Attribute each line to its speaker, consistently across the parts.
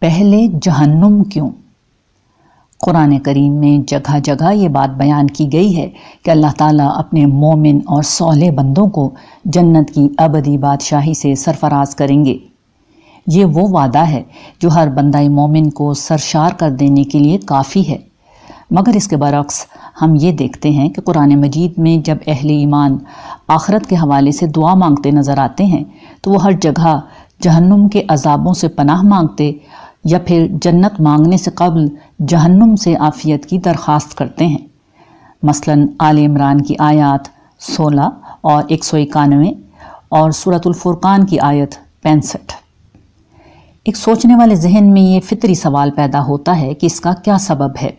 Speaker 1: پہلے جہنم کیوں؟ قرآن کریم میں جگہ جگہ یہ بات بیان کی گئی ہے کہ اللہ تعالیٰ اپنے مومن اور صالح بندوں کو جنت کی ابدی بادشاہی سے سرفراز کریں گے۔ یہ وہ وعدہ ہے جو ہر بندہ مومن کو سرشار کر دینے کے لیے کافی ہے۔ مگر اس کے برعکس ہم یہ دیکھتے ہیں کہ قرآن مجید میں جب اہل ایمان آخرت کے حوالے سے دعا مانگتے نظر آتے ہیں، تو وہ ہر جگہ جہنم کے عذابوں سے پناہ مانگتے یا پھر جنت مانگنے سے قبل جہنم سے آفیت کی درخواست کرتے ہیں۔ مثلا آل عمران کی آیات سولہ اور ایک سو اکانوے اور صورت الفرقان کی آیت پینسٹھ۔ ایک سوچنے والے ذہن میں یہ فطری سوال پیدا ہوتا ہے کہ اس کا کیا سبب ہے۔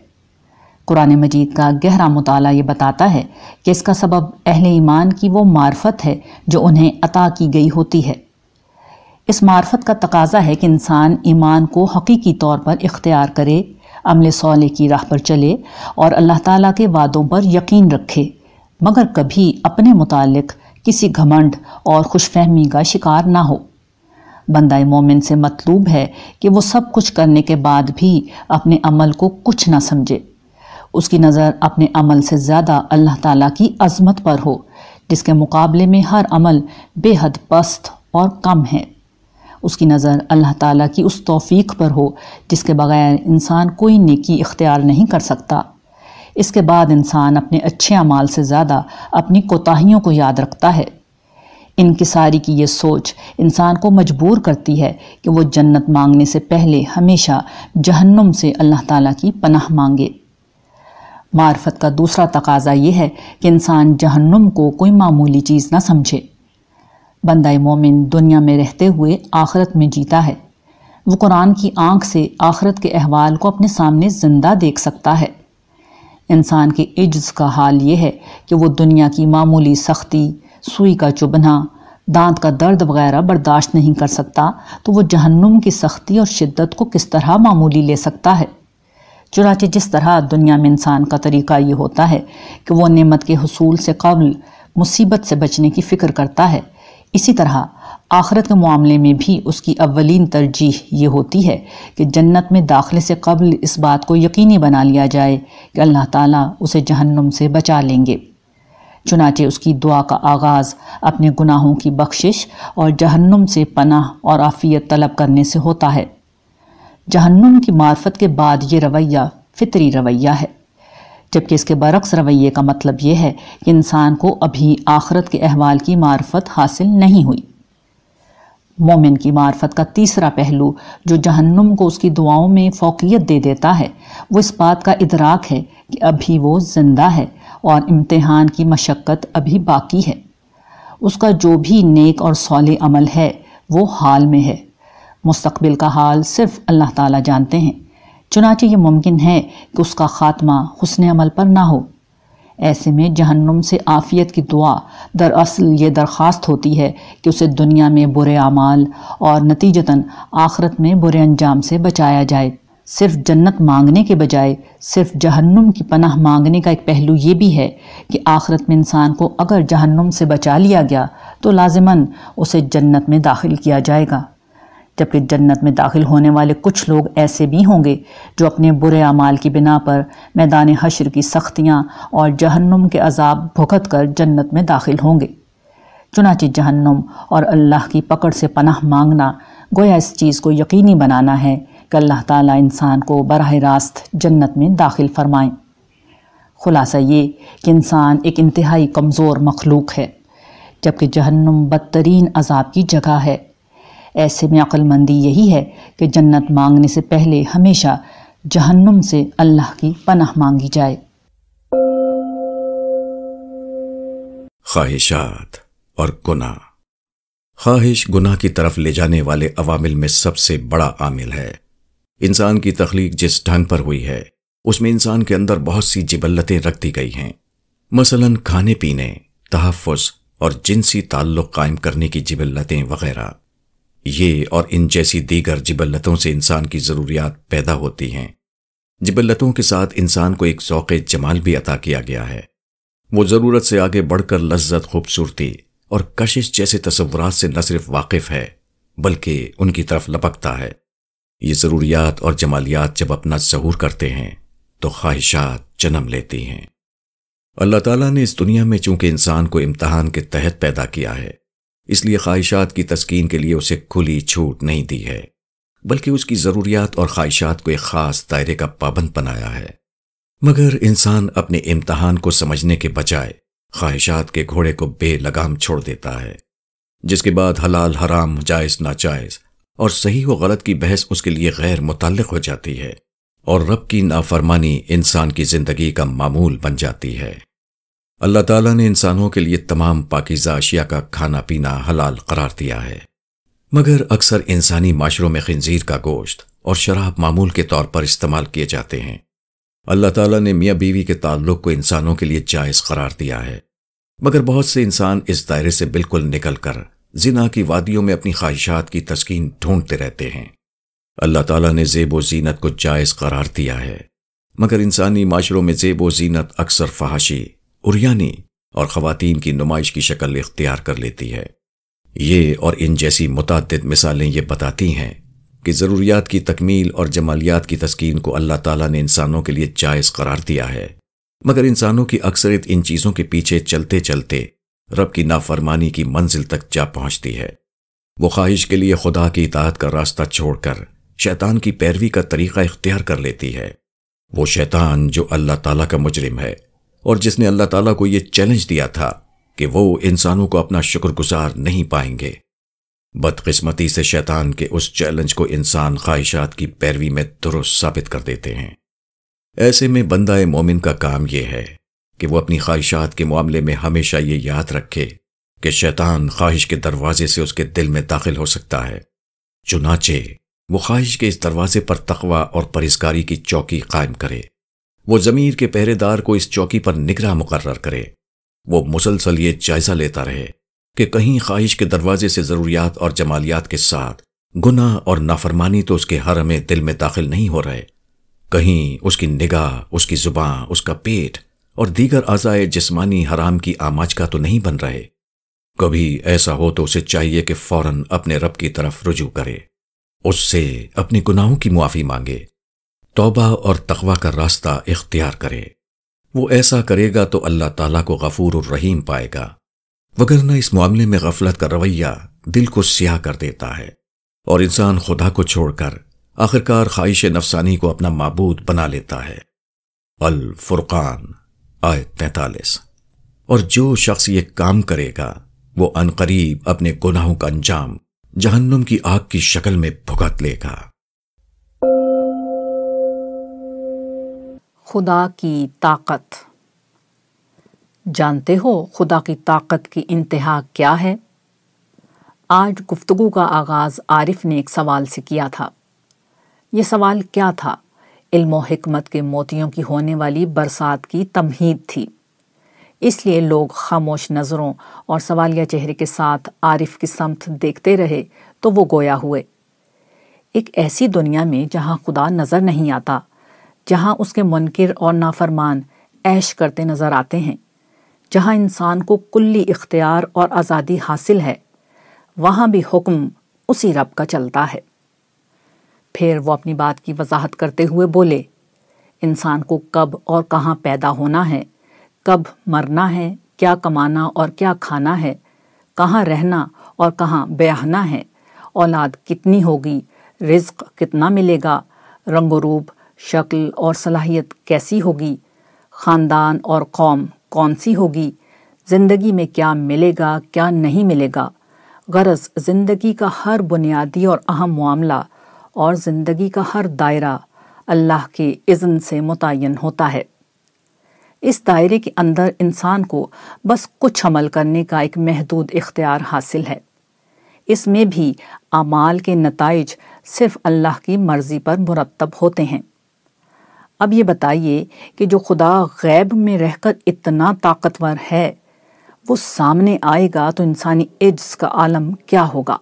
Speaker 1: قرآن مجید کا گہرا مطالعہ یہ بتاتا ہے کہ اس کا سبب اہل ایمان کی وہ معرفت ہے جو انہیں عطا کی گئی ہوتی ہے۔ اس معرفت کا تقاضا ہے کہ انسان ایمان کو حقیقی طور پر اختیار کرے، عمل صالح کی راہ پر چلے اور اللہ تعالیٰ کے وعدوں پر یقین رکھے۔ مگر کبھی اپنے متعلق کسی گھمنڈ اور خوش فہمی کا شکار نہ ہو۔ بندہ مومن سے مطلوب ہے کہ وہ سب کچھ کرنے کے بعد بھی اپنے عمل کو کچھ نہ سمجھے۔ اس کی نظر اپنے عمل سے زیادہ اللہ تعالیٰ کی عظمت پر ہو، جس کے مقابلے میں ہر عمل بے حد پست اور کم ہے۔ اس کی نظر اللہ تعالیٰ کی اس توفیق پر ہو، جس کے بغیر انسان کوئی نیکی اختیار نہیں کر سکتا۔ اس کے بعد انسان اپنے اچھے اعمال سے زیادہ اپنی کوتاہیوں کو یاد رکھتا ہے۔ انکساری کی یہ سوچ انسان کو مجبور کرتی ہے کہ وہ جنت مانگنے سے پہلے ہمیشہ جہنم سے اللہ تعالیٰ کی پناہ مانگے۔ معرفت کا دوسرا تقاضا یہ ہے کہ انسان جہنم کو کوئی معمولی چیز نہ سمجھے۔ بندہ مومن دنیا میں رہتے ہوئے آخرت میں جیتا ہے۔ وہ قرآن کی آنکھ سے آخرت کے احوال کو اپنے سامنے زندہ دیکھ سکتا ہے۔ انسان کے عجز کا حال یہ ہے کہ وہ دنیا کی معمولی سختی، سوئی کا چبنا دانت کا درد وغیرہ برداشت نہیں کر سکتا تو وہ جہنم کی سختی اور شدت کو کس طرح معمولی لے سکتا ہے۔ چنانچہ جس طرح دنیا میں انسان کا طریقہ یہ ہوتا ہے کہ وہ نعمت کے حصول سے قبل مصیبت سے بچنے کی فکر کرتا ہے اسی طرح آخرت کے معاملے میں بھی اس کی اولین ترجیح یہ ہوتی ہے کہ جنت میں داخلے سے قبل اس بات کو یقینی بنا لیا جائے کہ اللہ تعالیٰ اسے جہنم سے بچا لیں گے۔ چنانچہ اس کی دعا کا آغاز اپنے گناہوں کی بخشش اور جہنم سے پناہ اور آفیت طلب کرنے سے ہوتا ہے۔ جہنم کی معرفت کے بعد یہ رویہ فطری رویہ ہے۔ جبکہ اس کے برعکس رویے کا مطلب یہ ہے کہ انسان کو ابھی آخرت کے احوال کی معرفت حاصل نہیں ہوئی۔ مومن کی معرفت کا تیسرا پہلو جو جہنم کو اس کی دعاؤں میں فوقیت دے دیتا ہے، وہ اس بات کا ادراک ہے کہ ابھی وہ زندہ ہے اور امتحان کی مشقت ابھی باقی ہے۔ اس کا جو بھی نیک اور صالح عمل ہے، وہ حال میں ہے۔ مستقبل کا حال صرف اللہ تعالیٰ جانتے ہیں۔ چنانچہ یہ ممکن ہے کہ اس کا خاتمہ حسن عمل پر نہ ہو۔ ایسے میں جہنم سے آفیت کی دعا دراصل یہ درخواست ہوتی ہے کہ اسے دنیا میں برے اعمال اور نتیجتاً آخرت میں برے انجام سے بچایا جائے۔ صرف جنت مانگنے کے بجائے صرف جہنم کی پناہ مانگنے کا ایک پہلو یہ بھی ہے کہ آخرت میں انسان کو اگر جہنم سے بچا لیا گیا تو لازماً اسے جنت میں داخل کیا جائے گا۔ جبکہ جنت میں داخل ہونے والے کچھ لوگ ایسے بھی ہوں گے جو اپنے برے اعمال کی بنا پر میدان حشر کی سختیاں اور جہنم کے عذاب بھگت کر جنت میں داخل ہوں گے۔ چنانچہ جہنم اور اللہ کی پکڑ سے پناہ مانگنا گویا اس چیز کو یقینی بنانا ہے کہ اللہ تعالیٰ انسان کو براہ راست جنت میں داخل فرمائیں خلاصہ یہ کہ انسان ایک انتہائی کمزور مخلوق ہے، جبکہ جہنم بدترین عذاب کی جگہ ہے۔ ایسے میں عقل مندی یہی ہے کہ جنت مانگنے سے پہلے ہمیشہ جہنم سے اللہ کی پناہ مانگی جائے۔
Speaker 2: خواہشات اور گناہ۔ خواہش گناہ کی طرف لے جانے والے عوامل میں سب سے بڑا عامل ہے۔ انسان کی تخلیق جس ڈھنگ پر ہوئی ہے، اس میں انسان کے اندر بہت سی جبلتیں رکھ دی گئی ہیں۔ مثلا کھانے پینے، تحفظ اور جنسی تعلق قائم کرنے کی جبلتیں وغیرہ۔ یہ اور ان جیسی دیگر جبلتوں سے انسان کی ضروریات پیدا ہوتی ہیں۔ جبلتوں کے ساتھ انسان کو ایک ذوق جمال بھی عطا کیا گیا ہے۔ وہ ضرورت سے آگے بڑھ کر لذت، خوبصورتی اور کشش جیسے تصورات سے نہ صرف واقف ہے، بلکہ ان کی طرف لپکتا ہے۔ یہ ضروریات اور جمالیات جب اپنا ظہور کرتے ہیں، تو خواہشات جنم لیتی ہیں۔ اللہ تعالیٰ نے اس دنیا میں چونکہ انسان کو امتحان کے تحت پیدا کیا ہے اس لیے خواہشات کی تسکین کے لیے اسے کھلی چھوٹ نہیں دی ہے، بلکہ اس کی ضروریات اور خواہشات کو ایک خاص دائرے کا پابند بنایا ہے۔ مگر انسان اپنے امتحان کو سمجھنے کے بجائے خواہشات کے گھوڑے کو بے لگام چھوڑ دیتا ہے، جس کے بعد حلال، حرام، جائز، ناجائز اور صحیح و غلط کی بحث اس کے لیے غیر متعلق ہو جاتی ہے اور رب کی نافرمانی انسان کی زندگی کا معمول بن جاتی ہے۔ اللہ تعالیٰ نے انسانوں کے لیے تمام پاکیزہ اشیاء کا کھانا پینا حلال قرار دیا ہے۔ مگر اکثر انسانی معاشروں میں خنزیر کا گوشت اور شراب معمول کے طور پر استعمال کیے جاتے ہیں۔ اللہ تعالیٰ نے میاں بیوی کے تعلق کو انسانوں کے لیے جائز قرار دیا ہے۔ مگر بہت سے انسان اس دائرے سے بالکل نکل کر زنا کی وادیوں میں اپنی خواہشات کی تسکین ڈھونڈتے رہتے ہیں۔ اللہ تعالیٰ نے زیب و زینت کو جائز قرار دیا ہے۔ مگر انسانی معاشروں میں زیب و زینت اکثر فحاشی اریانی اور خواتین کی نمائش کی شکل اختیار کر لیتی ہے۔ یہ اور ان جیسی متعدد مثالیں یہ بتاتی ہیں کہ ضروریات کی تکمیل اور جمالیات کی تسکین کو اللہ تعالیٰ نے انسانوں کے لیے جائز قرار دیا ہے۔ مگر انسانوں کی اکثریت ان چیزوں کے پیچھے چلتے چلتے رب کی نافرمانی کی منزل تک جا پہنچتی ہے۔ وہ خواہش کے لیے خدا کی اطاعت کا راستہ چھوڑ کر شیطان کی پیروی کا طریقہ اختیار کر لیتی ہے۔ وہ شیطان جو اللہ تعالیٰ کا مجرم ہے۔ اور جس نے اللہ تعالیٰ کو یہ چیلنج دیا تھا کہ وہ انسانوں کو اپنا شکر گزار نہیں پائیں گے۔ بدقسمتی سے شیطان کے اس چیلنج کو انسان خواہشات کی پیروی میں درست ثابت کر دیتے ہیں۔ ایسے میں بندہ مومن کا کام یہ ہے کہ وہ اپنی خواہشات کے معاملے میں ہمیشہ یہ یاد رکھے کہ شیطان خواہش کے دروازے سے اس کے دل میں داخل ہو سکتا ہے۔ چنانچہ وہ خواہش کے اس دروازے پر تقوی اور پرہزکاری کی چوکی قائم کرے۔ وہ ضمیر کے پہرے دار کو اس چوکی پر نگراں مقرر کرے۔ وہ مسلسل یہ جائزہ لیتا رہے کہ کہیں خواہش کے دروازے سے ضروریات اور جمالیات کے ساتھ گناہ اور نافرمانی تو اس کے حرم دل میں داخل نہیں ہو رہے۔ کہیں اس کی نگاہ، اس کی زباں اس کا پیٹ اور دیگر اعضائے جسمانی حرام کی آماج کا تو نہیں بن رہے۔ کبھی ایسا ہو تو اسے چاہیے کہ فوراً اپنے رب کی طرف رجوع کرے۔ اس سے اپنے گناہوں کی معافی مانگے۔ توبہ اور تقوی کا راستہ اختیار کرے۔ وہ ایسا کرے گا تو اللہ تعالیٰ کو غفور الرحیم پائے گا۔ وگرنہ اس معاملے میں غفلت کا رویہ دل کو سیاہ کر دیتا ہے اور انسان خدا کو چھوڑ کر آخرکار خواہش نفسانی کو اپنا معبود بنا لیتا ہے۔ الفرقان آئے تینتالیس۔ اور جو شخص یہ کام کرے گا، وہ انقریب اپنے گناہوں کا انجام جہنم کی آگ کی شکل میں بھگت لے گا۔
Speaker 1: خدا کی طاقت۔ جانتے ہو خدا کی طاقت کی انتہا کیا ہے؟ آج گفتگو کا آغاز عارف نے ایک سوال سے کیا تھا۔ یہ سوال کیا تھا؟ علم و حکمت کے موتیوں کی ہونے والی برسات کی تمہید تھی۔ اس لیے لوگ خاموش نظروں اور سوالیہ چہرے کے ساتھ عارف کی سمت دیکھتے رہے تو وہ گویا ہوئے۔ ایک ایسی دنیا میں جہاں خدا نظر نہیں آتا جہاں اس کے منکر اور نافرمان عیش کرتے نظر آتے ہیں، جہاں انسان کو کلی اختیار اور آزادی حاصل ہے، وہاں بھی حکم اسی رب کا چلتا ہے۔ پھر وہ اپنی بات کی وضاحت کرتے ہوئے بولے، انسان کو کب اور کہاں پیدا ہونا ہے، کب مرنا ہے، کیا کمانا اور کیا کھانا ہے، کہاں رہنا اور کہاں بیاہنا ہے، اولاد کتنی ہوگی، رزق کتنا ملے گا، رنگ و روپ شکل اور صلاحیت کیسی ہوگی؟ خاندان اور قوم کون سی ہوگی؟ زندگی میں کیا ملے گا، کیا نہیں ملے گا؟ غرض زندگی کا ہر بنیادی اور اہم معاملہ اور زندگی کا ہر دائرہ اللہ کے اذن سے متعین ہوتا ہے۔ اس دائرے کے اندر انسان کو بس کچھ عمل کرنے کا ایک محدود اختیار حاصل ہے۔ اس میں بھی اعمال کے نتائج صرف اللہ کی مرضی پر مرتب ہوتے ہیں۔ اب یہ بتائیے کہ جو خدا غیب میں رہ کر اتنا طاقتور ہے، وہ سامنے آئے گا تو انسانی عجز کا عالم کیا ہوگا؟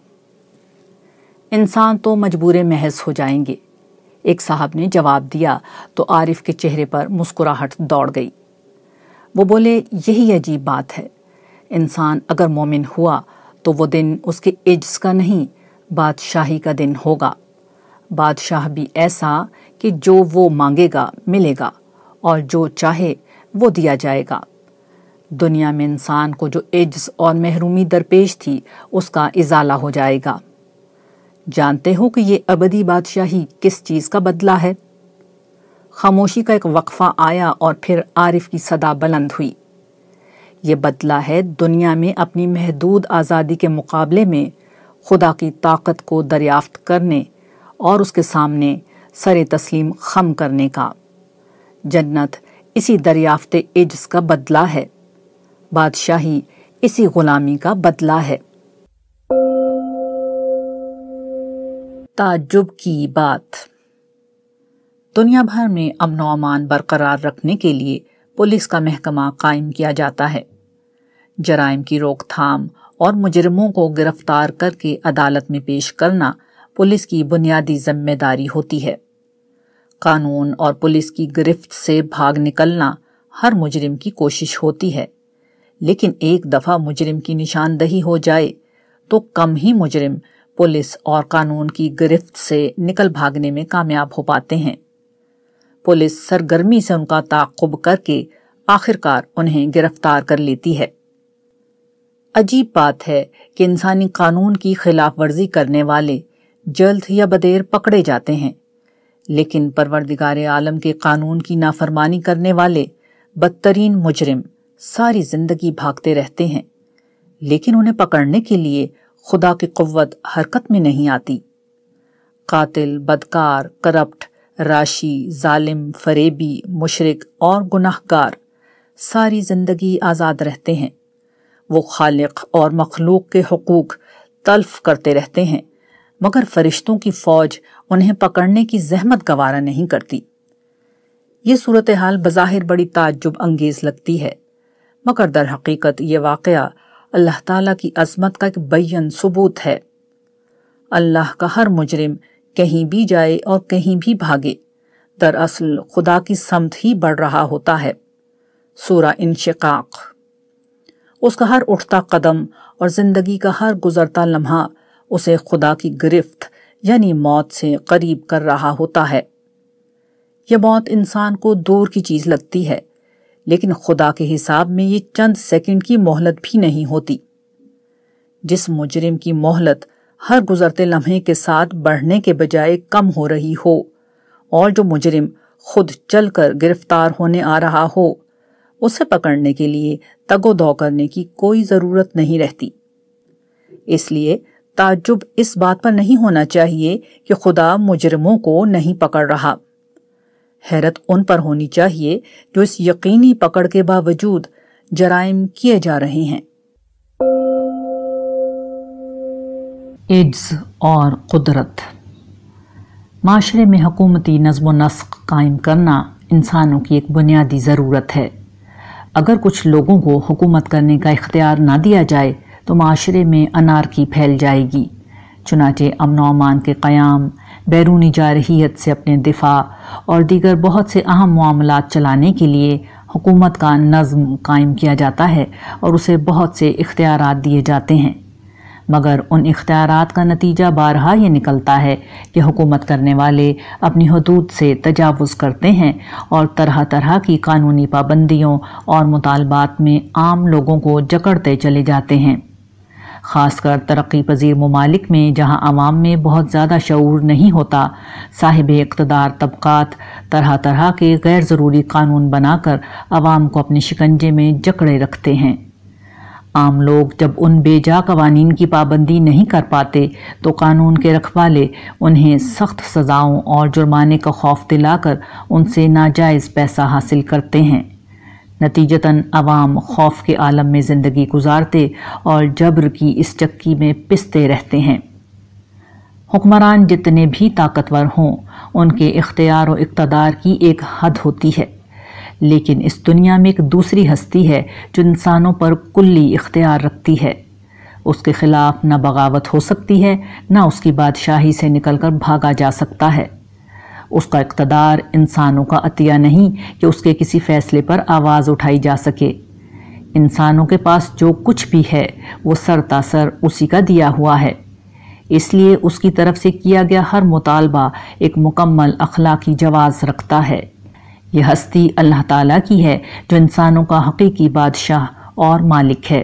Speaker 1: انسان تو مجبور محض ہو جائیں گے۔ ایک صاحب نے جواب دیا تو عارف کے چہرے پر مسکراہٹ دوڑ گئی۔ وہ بولے، یہی عجیب بات ہے۔ انسان اگر مومن ہوا تو وہ دن اس کے عجز کا نہیں، بادشاہی کا دن ہوگا۔ بادشاہ بھی ایسا کہ جو وہ مانگے گا، ملے گا، اور جو چاہے وہ دیا جائے گا۔ دنیا میں انسان کو جو عجز اور محرومی درپیش تھی، اس کا ازالہ ہو جائے گا۔ جانتے ہو کہ یہ ابدی بادشاہی کس چیز کا بدلہ ہے؟ خاموشی کا ایک وقفہ آیا اور پھر عارف کی صدا بلند ہوئی۔ یہ بدلہ ہے دنیا میں اپنی محدود آزادی کے مقابلے میں خدا کی طاقت کو دریافت کرنے اور اس کے سامنے سر تسلیم خم کرنے کا۔ جنت اسی دریافت عجز کا بدلہ ہے۔ بادشاہی اسی غلامی کا بدلہ ہے۔ تعجب کی بات۔ دنیا بھر میں امن و امان برقرار رکھنے کے لیے پولیس کا محکمہ قائم کیا جاتا ہے۔ جرائم کی روک تھام اور مجرموں کو گرفتار کر کے عدالت میں پیش کرنا پولیس کی بنیادی ذمہ داری ہوتی ہے۔ قانون اور پولیس کی گرفت سے بھاگ نکلنا ہر مجرم کی کوشش ہوتی ہے، لیکن ایک دفعہ مجرم کی نشاندہی ہو جائے تو کم ہی مجرم پولیس اور قانون کی گرفت سے نکل بھاگنے میں کامیاب ہو پاتے ہیں۔ پولیس سرگرمی سے ان کا تعقب کر کے آخرکار انہیں گرفتار کر لیتی ہے۔ عجیب بات ہے کہ انسانی قانون کی خلاف ورزی کرنے والے جلد یا بدیر پکڑے جاتے ہیں۔ لیکن پروردگار عالم کے قانون کی نافرمانی کرنے والے بدترین مجرم ساری زندگی بھاگتے رہتے ہیں۔ لیکن انہیں پکڑنے کے لیے خدا کی قوت حرکت میں نہیں آتی۔ قاتل، بدکار، کرپٹ، راشی، ظالم، فریبی مشرق اور گناہ گار ساری زندگی آزاد رہتے ہیں۔ وہ خالق اور مخلوق کے حقوق تلف کرتے رہتے ہیں۔ مگر فرشتوں کی فوج انہیں پکڑنے کی زحمت گوارا نہیں کرتی۔ یہ صورتحال بظاہر بڑی تعجب انگیز لگتی ہے، مگر در حقیقت یہ واقعہ اللہ تعالیٰ کی عظمت کا ایک بین ثبوت ہے۔ اللہ کا ہر مجرم کہیں بھی جائے اور کہیں بھی بھاگے، دراصل خدا کی سمت ہی بڑھ رہا ہوتا ہے۔ سورہ انشقاق۔ اس کا ہر اٹھتا قدم اور زندگی کا ہر گزرتا لمحہ اسے خدا کی گرفت یعنی موت سے قریب کر رہا ہوتا ہے۔ یہ موت انسان کو دور کی چیز لگتی ہے، لیکن خدا کے حساب میں یہ چند سیکنڈ کی مہلت بھی نہیں ہوتی۔ جس مجرم کی مہلت ہر گزرتے لمحے کے ساتھ بڑھنے کے بجائے کم ہو رہی ہو، اور جو مجرم خود چل کر گرفتار ہونے آ رہا ہو، اسے پکڑنے کے لیے تگ و دو کرنے کی کوئی ضرورت نہیں رہتی۔ اس لیے تعجب اس بات پر نہیں ہونا چاہیے کہ خدا مجرموں کو نہیں پکڑ رہا۔ حیرت ان پر ہونی چاہیے جو اس یقینی پکڑ کے باوجود جرائم کیے جا رہے ہیں۔ ایڈز اور قدرت۔ معاشرے میں حکومتی نظم و نسق قائم کرنا انسانوں کی ایک بنیادی ضرورت ہے۔ اگر کچھ لوگوں کو حکومت کرنے کا اختیار نہ دیا جائے تو معاشرے میں انارکی پھیل جائے گی۔ چنانچہ امن و امان کے قیام، بیرونی جارحیت سے اپنے دفاع اور دیگر بہت سے اہم معاملات چلانے کے لیے حکومت کا نظم قائم کیا جاتا ہے اور اسے بہت سے اختیارات دیے جاتے ہیں۔ مگر ان اختیارات کا نتیجہ بارہا یہ نکلتا ہے کہ حکومت کرنے والے اپنی حدود سے تجاوز کرتے ہیں اور طرح طرح کی قانونی پابندیوں اور مطالبات میں عام لوگوں کو جکڑتے چلے جاتے ہیں۔ خاص کر ترقی پذیر ممالک میں جہاں عوام میں بہت زیادہ شعور نہیں ہوتا، صاحب اقتدار طبقات طرح طرح کے غیر ضروری قانون بنا کر عوام کو اپنے شکنجے میں جکڑے رکھتے ہیں۔ عام لوگ جب ان بے جا قوانین کی پابندی نہیں کر پاتے تو قانون کے رکھوالے انہیں سخت سزاؤں اور جرمانے کا خوف دلا کر ان سے ناجائز پیسہ حاصل کرتے ہیں۔ نتیجتاً عوام خوف کے عالم میں زندگی گزارتے اور جبر کی اس چکی میں پستے رہتے ہیں۔ حکمران جتنے بھی طاقتور ہوں، ان کے اختیار و اقتدار کی ایک حد ہوتی ہے۔ لیکن اس دنیا میں ایک دوسری ہستی ہے جو انسانوں پر کلی اختیار رکھتی ہے۔ اس کے خلاف نہ بغاوت ہو سکتی ہے، نہ اس کی بادشاہی سے نکل کر بھاگا جا سکتا ہے۔ اس کا اقتدار انسانوں کا عطیہ نہیں کہ اس کے کسی فیصلے پر آواز اٹھائی جا سکے۔ انسانوں کے پاس جو کچھ بھی ہے، وہ سر تاثر اسی کا دیا ہوا ہے۔ اس لیے اس کی طرف سے کیا گیا ہر مطالبہ ایک مکمل اخلاقی جواز رکھتا ہے۔ یہ ہستی اللہ تعالیٰ کی ہے، جو انسانوں کا حقیقی بادشاہ اور مالک ہے۔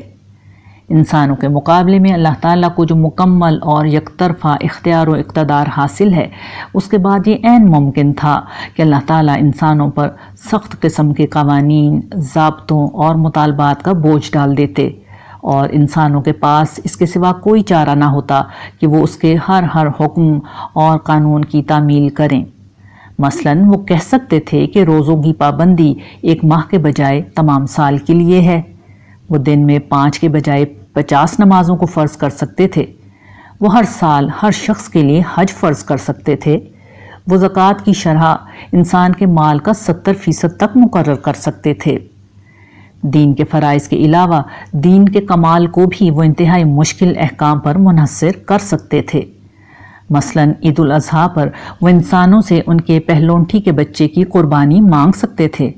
Speaker 1: انسانوں کے مقابلے میں اللہ تعالیٰ کو جو مکمل اور یک طرفہ اختیار و اقتدار حاصل ہے، اس کے بعد یہ عین ممکن تھا کہ اللہ تعالیٰ انسانوں پر سخت قسم کے قوانین، ضابطوں اور مطالبات کا بوجھ ڈال دیتے اور انسانوں کے پاس اس کے سوا کوئی چارہ نہ ہوتا کہ وہ اس کے ہر ہر حکم اور قانون کی تعمیل کریں۔ مثلا وہ کہہ سکتے تھے کہ روزوں کی پابندی ایک ماہ کے بجائے تمام سال کے لیے ہے۔ وہ دن میں پانچ کے بجائے پچاس نمازوں کو فرض کر سکتے تھے۔ وہ ہر سال ہر شخص کے لیے حج فرض کر سکتے تھے۔ وہ زکوٰۃ کی شرح انسان کے مال کا ستر فیصد تک مقرر کر سکتے تھے۔ دین کے فرائض کے علاوہ دین کے کمال کو بھی وہ انتہائی مشکل احکام پر منحصر کر سکتے تھے۔ مثلا عید الاضحیٰ پر وہ انسانوں سے ان کے پہلونٹھی کے بچے کی قربانی مانگ سکتے تھے۔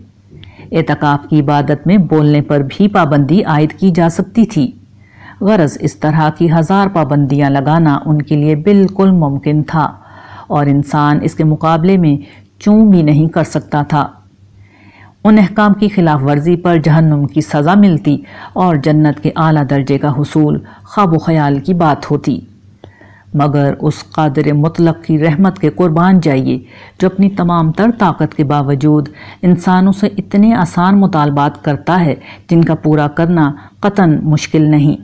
Speaker 1: اعتقاف کی عبادت میں بولنے پر بھی پابندی عائد کی جا سکتی تھی۔ غرض اس طرح کی ہزار پابندیاں لگانا ان کے لیے بالکل ممکن تھا اور انسان اس کے مقابلے میں چون بھی نہیں کر سکتا تھا۔ ان احکام کی خلاف ورزی پر جہنم کی سزا ملتی اور جنت کے اعلیٰ درجے کا حصول خواب و خیال کی بات ہوتی۔ مگر اس قادر مطلق کی رحمت کے قربان جائیے جو اپنی تمام تر طاقت کے باوجود انسانوں سے اتنے آسان مطالبات کرتا ہے جن کا پورا کرنا قطن مشکل نہیں۔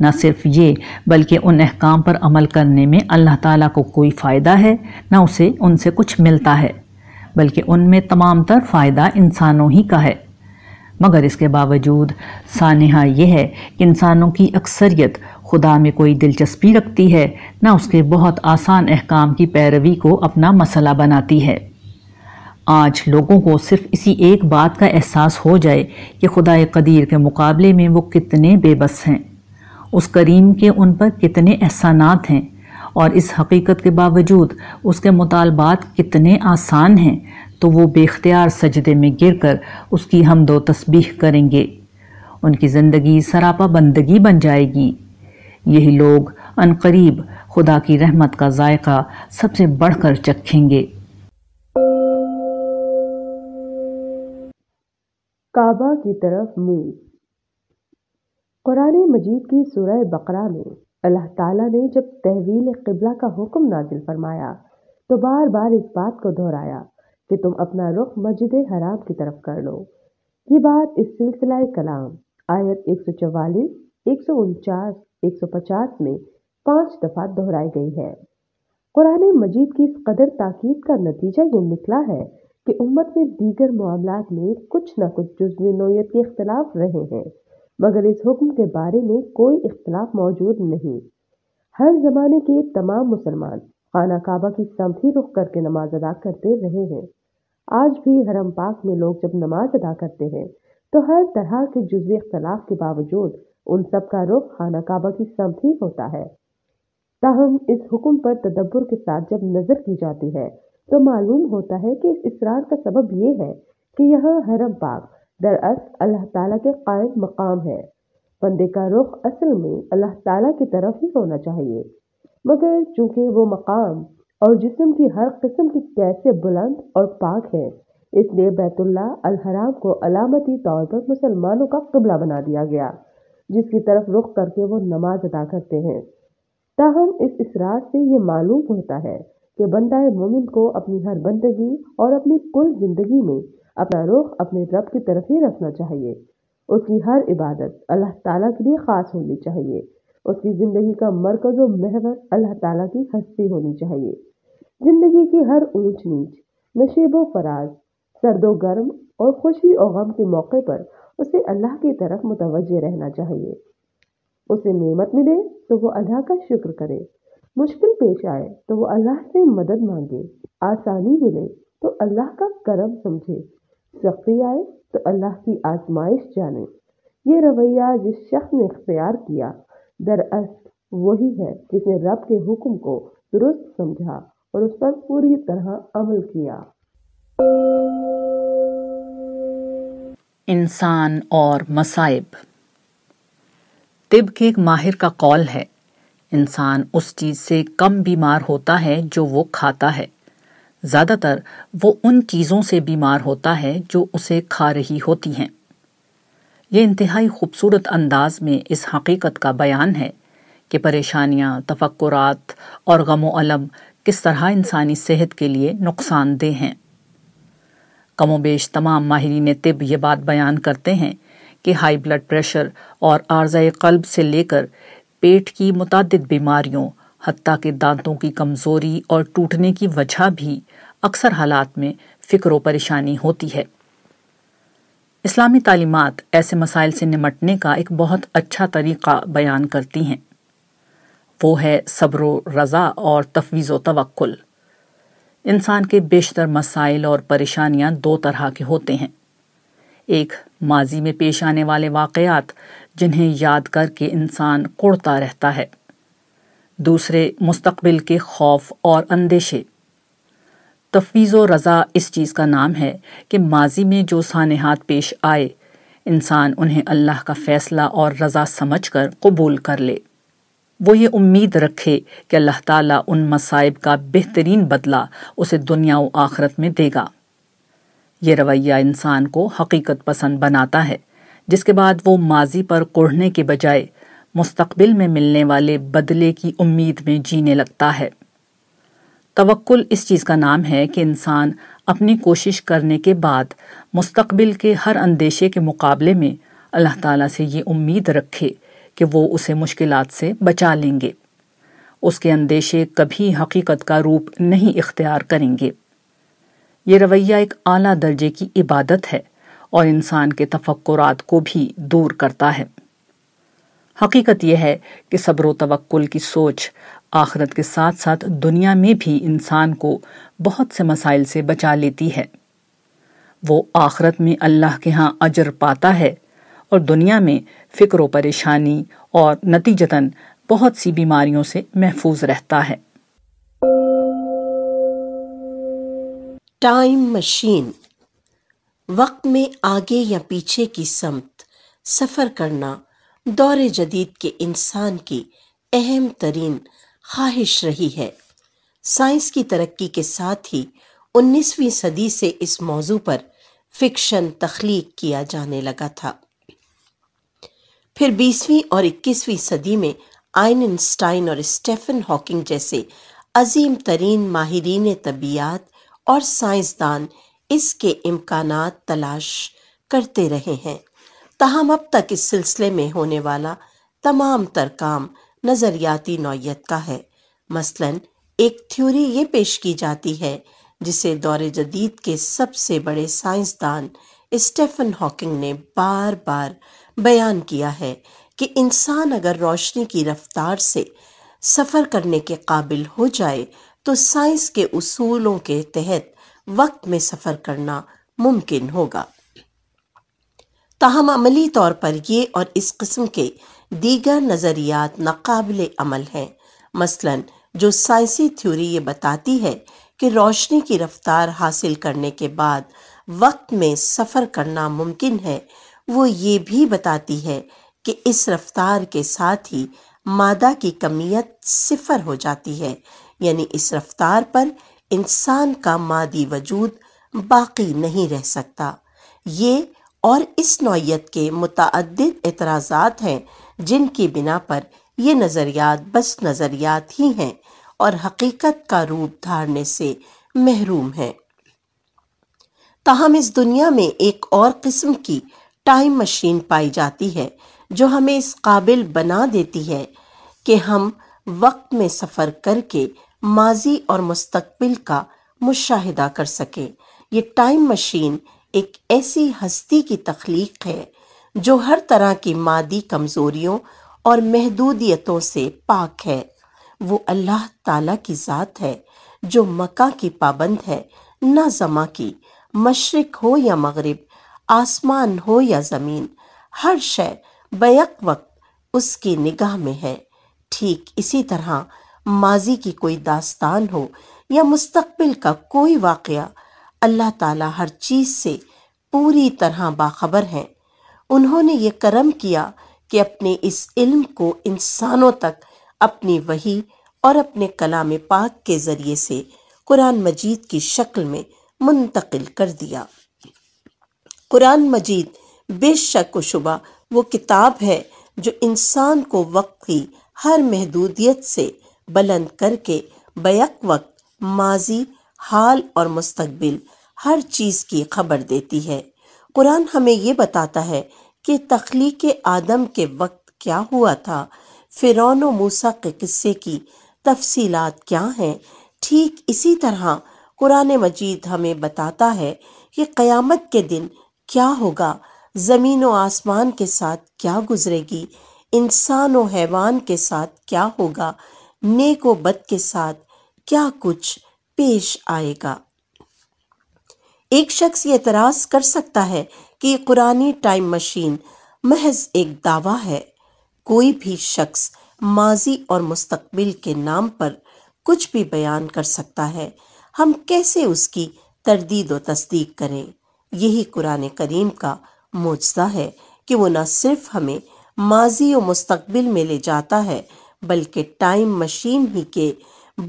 Speaker 1: نہ صرف یہ، بلکہ ان احکام پر عمل کرنے میں اللہ تعالیٰ کو کوئی فائدہ ہے، نہ اسے ان سے کچھ ملتا ہے، بلکہ ان میں تمام تر فائدہ انسانوں ہی کا ہے۔ مگر اس کے باوجود سانحہ یہ ہے کہ انسانوں کی اکثریت خدا میں کوئی دلچسپی رکھتی ہے، نہ اس کے بہت آسان احکام کی پیروی کو اپنا مسئلہ بناتی ہے۔ آج لوگوں کو صرف اسی ایک بات کا احساس ہو جائے کہ خدا قدیر کے مقابلے میں وہ کتنے بے بس ہیں۔ اس کریم کے ان پر کتنے احسانات ہیں اور اس حقیقت کے باوجود اس کے مطالبات کتنے آسان ہیں، تو وہ بے اختیار سجدے میں گر کر اس کی حمد و تسبیح کریں گے۔ ان کی زندگی سراپا بندگی بن جائے گی۔ یہی لوگ قریب خدا کی رحمت کا ذائقہ سب سے بڑھ کر چکھیں گے۔
Speaker 3: کعبہ کی طرف منہ قرآن مجید کی سورہ بقرہ میں اللہ تعالیٰ نے جب تحویل قبلہ کا حکم نازل فرمایا، تو بار بار اس بات کو دہرایا کہ تم اپنا رخ مسجد حرام کی طرف کر لو۔ یہ بات اس سلسلہ کلام آیت ایک سو چوالیس ایک سو پچاس میں پانچ دفعہ دہرائی گئی ہے۔ قرآن مجید کی اس قدر تاکید کا نتیجہ یہ نکلا ہے کہ امت میں دیگر معاملات میں کچھ نہ کچھ جزو نوعیت کے اختلاف رہے ہیں، مگر اس حکم کے بارے میں کوئی اختلاف موجود نہیں۔ ہر زمانے کے تمام مسلمان خانہ کعبہ کی سمت ہی رخ کر کے نماز ادا کرتے رہے ہیں۔ آج بھی حرم پاک میں لوگ جب نماز ادا کرتے ہیں، تو ہر طرح کے جزوی اختلاف کے باوجود ان سب کا رخ خانہ کعبہ کی سمت ہی ہوتا ہے۔ تاہم، اس حکم پر تدبر کے ساتھ جب نظر کی جاتی ہے، تو معلوم ہوتا ہے کہ اس اصرار کا سبب یہ ہے کہ یہاں حرم پاک، دراصل اللہ تعالیٰ کے قائم مقام ہے۔ بندے کا رخ اصل میں اللہ تعالیٰ کی طرف ہی ہونا چاہیے۔ مگر چونکہ وہ مقام اور جسم کی ہر قسم کی کیسے بلند اور پاک ہے، اس لیے بیت اللہ الحرام کو علامتی طور پر مسلمانوں کا قبلہ بنا دیا گیا۔ جس کی طرف رخ کر کے وہ نماز ادا کرتے ہیں۔ تاہم، اس اصرار سے یہ معلوم ہوتا ہے کہ بندہ مومن کو اپنی ہر بندگی اور اپنی کل زندگی میں اپنا رخ اپنے رب کی طرف ہی رکھنا چاہیے۔ اس کی ہر عبادت اللہ تعالیٰ کے لیے خاص ہونی چاہیے۔ اس کی زندگی کا مرکز و محور اللہ تعالیٰ کی ہستی ہونی چاہیے۔ زندگی کی ہر اونچ نیچ، نشیب و فراز، سرد و گرم اور خوشی و غم کے موقع پر اسے اللہ کی طرف متوجہ رہنا چاہیے۔ اسے نعمت ملے تو وہ اللہ کا شکر کرے۔ مشکل پیش آئے تو وہ اللہ سے مدد مانگے۔ آسانی ملے تو اللہ کا کرم سمجھے۔ سختی آئے تو اللہ کی آزمائش جانے۔ یہ رویہ جس شخص نے اختیار کیا، دراصل وہی ہے جس نے رب کے حکم کو درست سمجھا اور اس پر پوری طرح عمل کیا۔
Speaker 1: انسان اور مصائب۔ طب کے ایک ماہر کا قول ہے، انسان اس چیز سے کم بیمار ہوتا ہے جو وہ کھاتا ہے۔ زیادہ تر وہ ان چیزوں سے بیمار ہوتا ہے جو اسے کھا رہی ہوتی ہیں۔ یہ انتہائی خوبصورت انداز میں اس حقیقت کا بیان ہے کہ پریشانیاں، تفکرات اور غم و علم کس طرح انسانی صحت کے لیے نقصان دہ ہیں۔ کم و بیش تمام ماہرین طب یہ بات بیان کرتے ہیں کہ ہائی بلڈ پریشر اور عارضۂ قلب سے لے کر پیٹ کی متعدد بیماریوں، حتیٰ کہ دانتوں کی کمزوری اور ٹوٹنے کی وجہ بھی اکثر حالات میں فکر و پریشانی ہوتی ہے۔ اسلامی تعلیمات ایسے مسائل سے نمٹنے کا ایک بہت اچھا طریقہ بیان کرتی ہیں۔ وہ ہے صبر و رضا اور تفویض و توکل۔ انسان کے بیشتر مسائل اور پریشانیاں دو طرح کے ہوتے ہیں۔ ایک، ماضی میں پیش آنے والے واقعات، جنہیں یاد کر کے انسان کوڑتا رہتا ہے۔ دوسرے، مستقبل کے خوف اور اندیشے۔ تفویض و رضا اس چیز کا نام ہے کہ ماضی میں جو سانحات پیش آئے، انسان انہیں اللہ کا فیصلہ اور رضا سمجھ کر قبول کر لے۔ وہ یہ امید رکھے کہ اللہ تعالیٰ ان مصائب کا بہترین بدلہ اسے دنیا و آخرت میں دے گا۔ یہ رویہ انسان کو حقیقت پسند بناتا ہے، جس کے بعد وہ ماضی پر کوڑھنے کے بجائے مستقبل میں ملنے والے بدلے کی امید میں جینے لگتا ہے۔ توکل اس چیز کا نام ہے کہ انسان اپنی کوشش کرنے کے بعد مستقبل کے ہر اندیشے کے مقابلے میں اللہ تعالیٰ سے یہ امید رکھے۔ کہ وہ اسے مشکلات سے بچا لیں گے۔ اس کے اندیشے کبھی حقیقت کا روپ نہیں اختیار کریں گے۔ یہ رویہ ایک اعلیٰ درجے کی عبادت ہے اور انسان کے تفکرات کو بھی دور کرتا ہے۔ حقیقت یہ ہے کہ صبر و توکل کی سوچ آخرت کے ساتھ ساتھ دنیا میں بھی انسان کو بہت سے مسائل سے بچا لیتی ہے۔ وہ آخرت میں اللہ کے ہاں اجر پاتا ہے اور دنیا میں فکر و پریشانی اور نتیجتاً بہت سی بیماریوں سے محفوظ رہتا ہے۔
Speaker 4: Time machine. وقت میں آگے یا پیچھے کی سمت، سفر کرنا، دور جدید کے انسان کی اہم ترین خواہش رہی ہے۔ سائنس کی ترقی کے ساتھ ہی انیسویں صدی سے اس موضوع پر فکشن تخلیق کیا جانے لگا تھا۔ پھر بیسویں اور اکیسویں صدی میں آئن انسٹائن اور اسٹیفن ہاکنگ جیسے عظیم ترین ماہرین طبیعت اور سائنسدان اس کے امکانات تلاش کرتے رہے ہیں۔ تاہم اب تک اس سلسلے میں ہونے والا تمام تر کام نظریاتی نوعیت کا ہے۔ مثلا ایک تھیوری یہ پیش کی جاتی ہے جسے دور جدید کے سب سے بڑے سائنسدان اسٹیفن ہاکنگ نے بار بار بیان کیا ہے کہ انسان اگر روشنی کی رفتار سے سفر کرنے کے قابل ہو جائے تو سائنس کے اصولوں کے تحت وقت میں سفر کرنا ممکن ہوگا۔ تاہم، عملی طور پر یہ اور اس قسم کے دیگر نظریات ناقابل عمل ہیں۔ مثلا، جو سائنسی تھیوری یہ بتاتی ہے کہ روشنی کی رفتار حاصل کرنے کے بعد وقت میں سفر کرنا ممکن ہے وہ یہ بھی بتاتی ہے کہ اس رفتار کے ساتھ ہی مادہ کی کمیت صفر ہو جاتی ہے۔ یعنی اس رفتار پر انسان کا مادی وجود باقی نہیں رہ سکتا۔ یہ اور اس نوعیت کے متعدد اعتراضات ہیں جن کی بنا پر یہ نظریات بس نظریات ہی ہیں اور حقیقت کا روپ دھارنے سے محروم ہیں۔ تاہم اس دنیا میں ایک اور قسم کی ٹائم مشین پائی جاتی ہے، جو ہمیں اس قابل بنا دیتی ہے کہ ہم وقت میں سفر کر کے ماضی اور مستقبل کا مشاہدہ کر سکیں۔ یہ ٹائم مشین ایک ایسی ہستی کی تخلیق ہے جو ہر طرح کی مادی کمزوریوں اور محدودیتوں سے پاک ہے۔ وہ اللہ تعالی کی ذات ہے جو مکہ کی پابند ہے، نہ زماں کی، مشرق ہو یا مغرب آسمان ہو یا زمین، ہر شے بیک وقت اس کی نگاہ میں ہے۔ ٹھیک اسی طرح ماضی کی کوئی داستان ہو یا مستقبل کا کوئی واقعہ، اللہ تعالیٰ ہر چیز سے پوری طرح باخبر ہیں۔ انہوں نے یہ کرم کیا کہ اپنے اس علم کو انسانوں تک اپنی وہی اور اپنے کلام پاک کے ذریعے سے قرآن مجید کی شکل میں منتقل کر دیا۔ قرآن مجید بے شک و شبہ وہ کتاب ہے جو انسان کو وقت کی ہر محدودیت سے بلند کر کے بیک وقت ماضی، حال اور مستقبل ہر چیز کی خبر دیتی ہے۔ قرآن ہمیں یہ بتاتا ہے کہ تخلیق آدم کے وقت کیا ہوا تھا فرون و موسا کے قصے کی تفصیلات کیا ہیں۔ ٹھیک اسی طرح قرآن مجید ہمیں بتاتا ہے کہ قیامت کے دن کیا ہوگا؟ زمین و آسمان کے ساتھ کیا گزرے گی؟ انسان و حیوان کے ساتھ کیا ہوگا؟ نیک و بد کے ساتھ کیا کچھ پیش آئے گا؟ ایک شخص یہ اعتراض کر سکتا ہے کہ قرآن ٹائم مشین محض ایک دعویٰ ہے۔ کوئی بھی شخص ماضی اور مستقبل کے نام پر کچھ بھی بیان کر سکتا ہے۔ ہم کیسے اس کی تردید و تصدیق کریں؟ یہی قرآن کریم کا موجزہ ہے کہ وہ نہ صرف ہمیں ماضی و مستقبل میں لے جاتا ہے، بلکہ ٹائم مشین ہی کے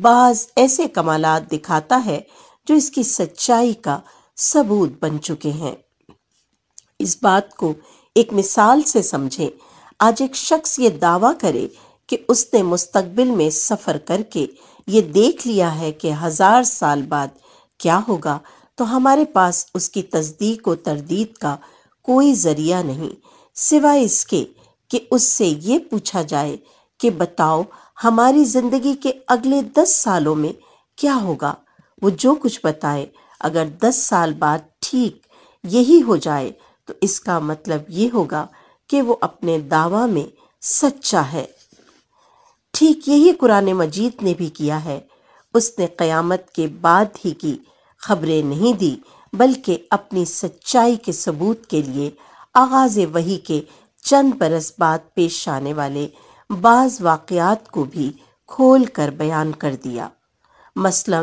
Speaker 4: بعض ایسے کمالات دکھاتا ہے جو اس کی سچائی کا ثبوت بن چکے ہیں۔ اس بات کو ایک مثال سے سمجھیں۔ آج ایک شخص یہ دعویٰ کرے کہ اس نے مستقبل میں سفر کر کے یہ دیکھ لیا ہے کہ ہزار سال بعد کیا ہوگا۔ تو ہمارے پاس اس کی تصدیق و تردید کا کوئی ذریعہ نہیں۔ سوائے اس کے کہ اس سے یہ پوچھا جائے کہ بتاؤ ہماری زندگی کے اگلے دس سالوں میں کیا ہوگا؟ وہ جو کچھ بتائے، اگر دس سال بعد ٹھیک یہی ہو جائے تو اس کا مطلب یہ ہوگا کہ وہ اپنے دعویٰ میں سچا ہے۔ ٹھیک یہی قرآن مجید نے بھی کیا ہے۔ اس نے قیامت کے بعد ہی کی خبریں نہیں دی، بلکہ اپنی سچائی کے ثبوت کے لیے آغاز وہی کے چند برس بعد پیش آنے والے بعض واقعات کو بھی کھول کر بیان کر دیا۔ مثلا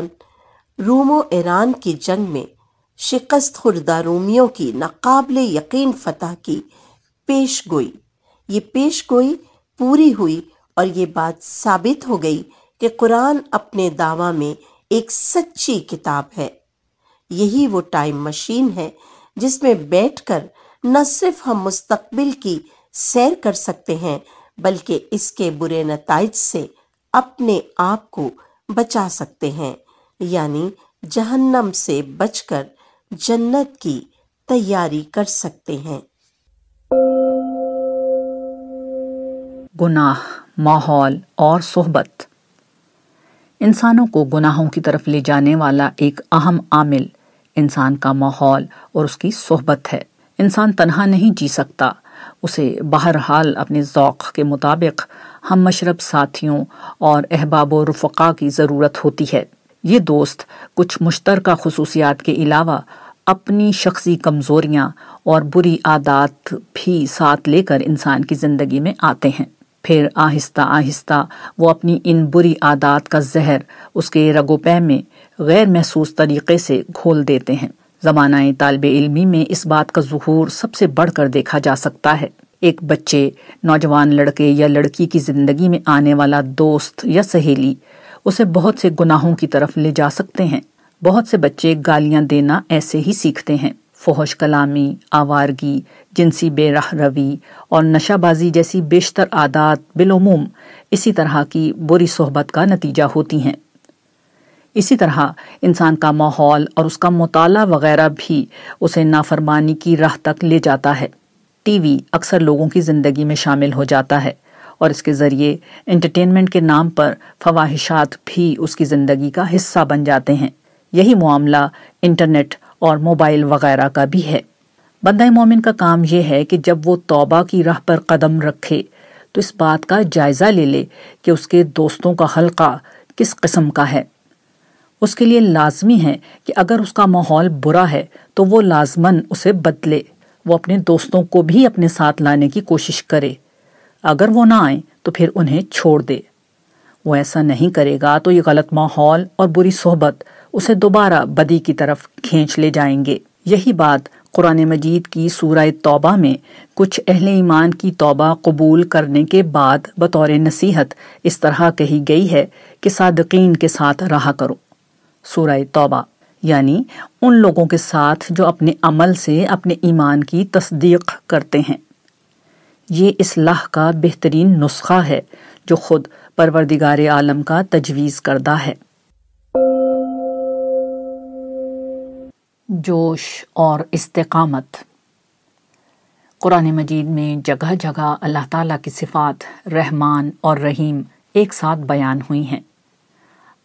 Speaker 4: روم و ایران کی جنگ میں شکست خوردہ رومیوں کی ناقابل یقین فتح کی پیش گوئی۔ یہ پیش گوئی پوری ہوئی اور یہ بات ثابت ہو گئی کہ قرآن اپنے دعویٰ میں ایک سچی کتاب ہے۔ یہی وہ ٹائم مشین ہے جس میں بیٹھ کر نہ صرف ہم مستقبل کی سیر کر سکتے ہیں، بلکہ اس کے برے نتائج سے اپنے آپ کو بچا سکتے ہیں یعنی جہنم سے بچ کر جنت کی تیاری کر سکتے ہیں۔
Speaker 1: گناہ، ماحول اور صحبت۔ انسانوں کو گناہوں کی طرف لے جانے والا ایک اہم عامل انسان کا ماحول اور اس کی صحبت ہے۔ انسان تنہا نہیں جی سکتا۔ اسے بہرحال اپنے ذوق کے مطابق ہم مشرب ساتھیوں اور احباب و رفقا کی ضرورت ہوتی ہے۔ یہ دوست کچھ مشترکہ خصوصیات کے علاوہ اپنی شخصی کمزوریاں اور بری عادات بھی ساتھ لے کر انسان کی زندگی میں آتے ہیں۔ پھر آہستہ آہستہ وہ اپنی ان بری عادات کا زہر اس کے رگو پے میں غیر محسوس طریقے سے گھول دیتے ہیں۔ زمانہ طالب علمی میں اس بات کا ظہور سب سے بڑھ کر دیکھا جا سکتا ہے۔ ایک بچے، نوجوان لڑکے یا لڑکی کی زندگی میں آنے والا دوست یا سہیلی، اسے بہت سے گناہوں کی طرف لے جا سکتے ہیں۔ بہت سے بچے گالیاں دینا ایسے ہی سیکھتے ہیں۔ فوہش کلامی، آوارگی، جنسی بے راہ روی اور نشہ بازی جیسی بیشتر عادات بالعموم اسی طرح کی بری صحبت کا نتیجہ ہوتی ہیں۔ اسی طرح انسان کا ماحول اور اس کا مطالعہ وغیرہ بھی اسے نافرمانی کی راہ تک لے جاتا ہے۔ ٹی وی اکثر لوگوں کی زندگی میں شامل ہو جاتا ہے اور اس کے ذریعے انٹرٹینمنٹ کے نام پر فواہشات بھی اس کی زندگی کا حصہ بن جاتے ہیں۔ یہی معاملہ انٹرنیٹ اور موبائل وغیرہ کا بھی ہے۔ بندہ مومن کا کام یہ ہے کہ جب وہ توبہ کی راہ پر قدم رکھے تو اس بات کا جائزہ لے لے کہ اس کے دوستوں کا حلقہ کس قسم کا ہے۔ اس کے لیے لازمی ہے کہ اگر اس کا ماحول برا ہے تو وہ لازمن اسے بدلے۔ وہ اپنے دوستوں کو بھی اپنے ساتھ لانے کی کوشش کرے۔ اگر وہ نہ آئیں تو پھر انہیں چھوڑ دے۔ وہ ایسا نہیں کرے گا تو یہ غلط ماحول اور بری صحبت اسے دوبارہ بدی کی طرف کھینچ لے جائیں گے۔ یہی بات قرآن مجید کی سورہ توبہ میں کچھ اہل ایمان کی توبہ قبول کرنے کے بعد بطور نصیحت اس طرح کہی گئی ہے کہ صادقین کے ساتھ رہا کرو۔ سورہ توبہ یعنی ان لوگوں کے ساتھ جو اپنے عمل سے اپنے ایمان کی تصدیق کرتے ہیں۔ یہ اصلاح کا بہترین نسخہ ہے جو خود پروردگار عالم کا تجویز کردہ ہے۔ جوش اور استقامت۔ قرآن مجید میں جگہ جگہ اللہ تعالیٰ کی صفات، رحمان اور رحیم ایک ساتھ بیان ہوئی ہیں۔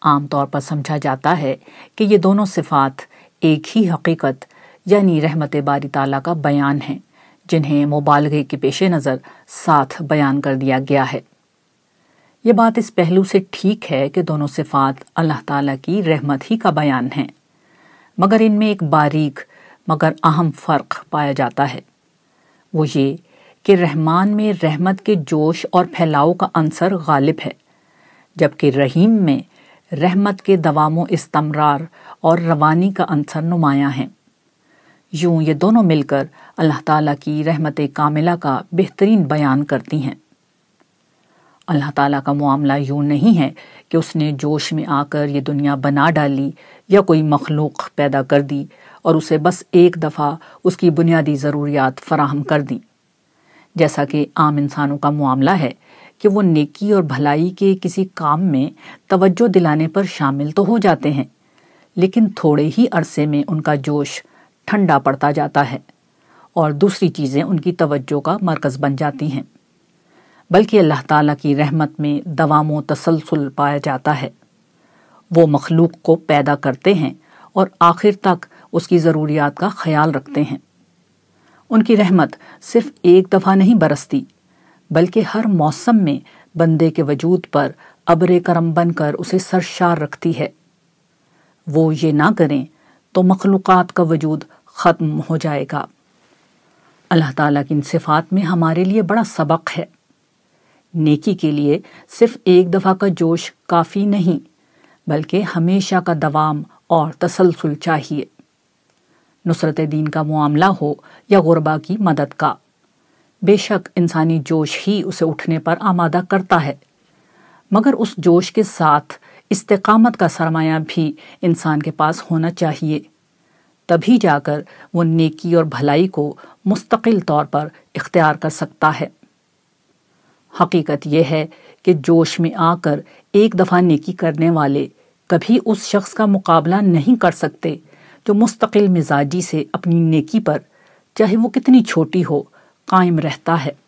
Speaker 1: عام طور پر سمجھا جاتا ہے کہ یہ دونوں صفات ایک ہی حقیقت یعنی رحمت باری تعالیٰ کا بیان ہیں، جنہیں مبالغے کے پیش نظر ساتھ بیان کر دیا گیا ہے۔ یہ بات اس پہلو سے ٹھیک ہے کہ دونوں صفات اللہ تعالیٰ کی رحمت ہی کا بیان ہیں، مگر ان میں ایک باریک مگر اہم فرق پایا جاتا ہے۔ وہ یہ کہ رحمان میں رحمت کے جوش اور پھیلاؤ کا عنصر غالب ہے، جبکہ رحیم میں رحمت کے دوام و استمرار اور روانی کا عنصر نمایاں ہیں۔ یوں یہ دونوں مل کر اللہ تعالیٰ کی رحمت کاملہ کا بہترین بیان کرتی ہیں۔ اللہ تعالیٰ کا معاملہ یوں نہیں ہے کہ اس نے جوش میں آ کر یہ دنیا بنا ڈالی یا کوئی مخلوق پیدا کر دی اور اسے بس ایک دفعہ اس کی بنیادی ضروریات فراہم کر دی جیسا کہ عام انسانوں کا معاملہ ہے کہ وہ نیکی اور بھلائی کے کسی کام میں توجہ دلانے پر شامل تو ہو جاتے ہیں، لیکن تھوڑے ہی عرصے میں ان کا جوش ٹھنڈا پڑتا جاتا ہے اور دوسری چیزیں ان کی توجہ کا مرکز بن جاتی ہیں۔ بلکہ اللہ تعالیٰ کی رحمت میں دوام و تسلسل پایا جاتا ہے۔ وہ مخلوق کو پیدا کرتے ہیں اور آخر تک اس کی ضروریات کا خیال رکھتے ہیں۔ ان کی رحمت صرف ایک دفعہ نہیں برستی بلکہ ہر موسم میں بندے کے وجود پر ابر کرم بن کر اسے سرشار رکھتی ہے۔ وہ یہ نہ کریں تو مخلوقات کا وجود ختم ہو جائے گا۔ اللہ تعالیٰ کی ان صفات میں ہمارے لیے بڑا سبق ہے۔ نیکی کے لیے صرف ایک دفعہ کا جوش کافی نہیں، بلکہ ہمیشہ کا دوام اور تسلسل چاہیے۔ نصرت دین کا معاملہ ہو یا غربا کی مدد کا۔ بے شک انسانی جوش ہی اسے اٹھنے پر آمادہ کرتا ہے۔ مگر اس جوش کے ساتھ استقامت کا سرمایہ بھی انسان کے پاس ہونا چاہیے۔ تبھی جا کر وہ نیکی اور بھلائی کو مستقل طور پر اختیار کر سکتا ہے۔ حقیقت یہ ہے کہ جوش میں آ کر ایک دفعہ نیکی کرنے والے کبھی اس شخص کا مقابلہ نہیں کر سکتے جو مستقل مزاجی سے اپنی نیکی پر، چاہے وہ کتنی چھوٹی ہو قائم رہتا ہے۔